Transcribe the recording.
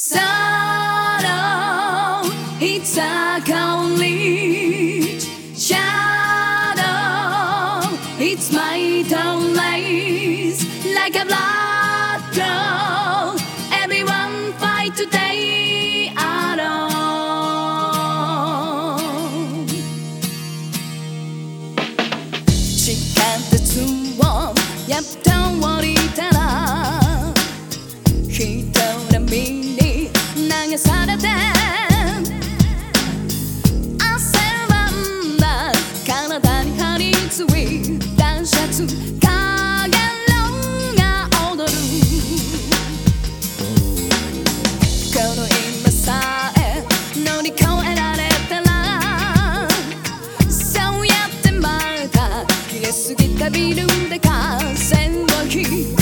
it's 이 차가운 빛 Shadow It's my down lace Like a blood flow Everyone fight today alone. Don't worry 따라 히토라미 されて。汗ばんだ体に張り付い男爵影楼が踊る。この今さえ乗り越えられたらそうやってまたきれすぎたビルで風を引い